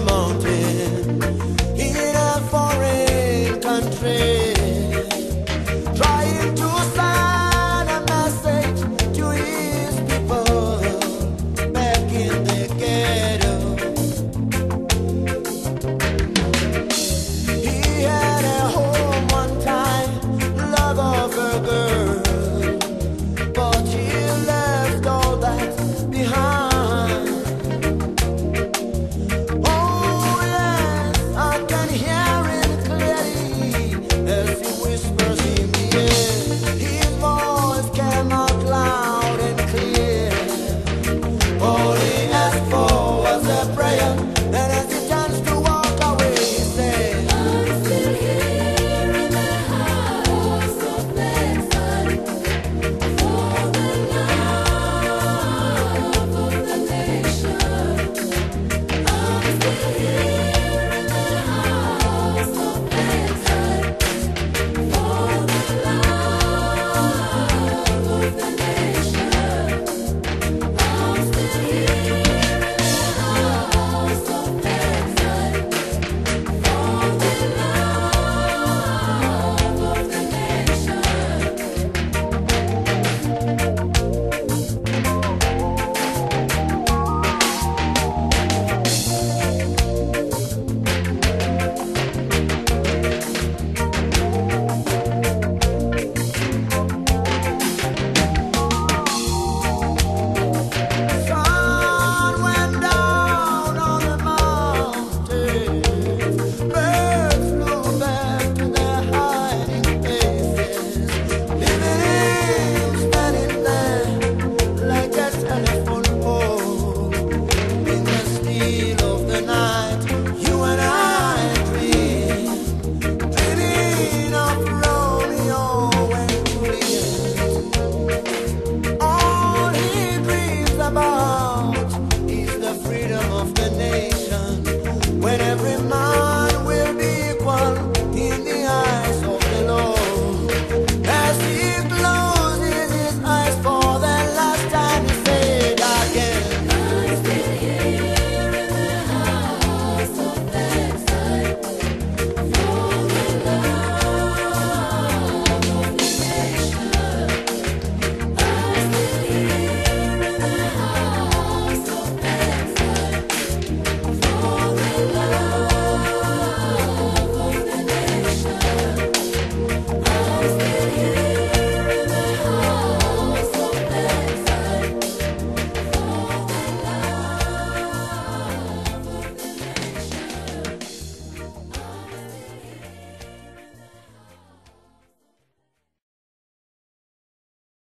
mountain in a foreign country.